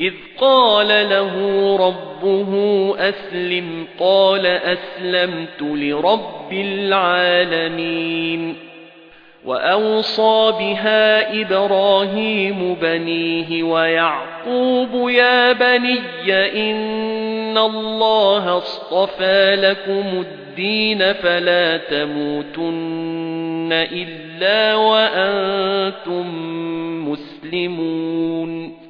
إِذْ قَالَ لَهُ رَبُّهُ أَسْلِمْ قَالَ أَسْلَمْتُ لِرَبِّ الْعَالَمِينَ. وَأَوْصَى بِهَا إِبْرَاهِيمُ بَنِيهِ وَيَعْقُوبُ يَا بَنِيَّ إِنَّ اللَّهَ اصْطَفَى لَكُمُ الدِّينَ فَلَا تَمُوتُنَّ إِلَّا وَأَنتُم مُّسْلِمُونَ.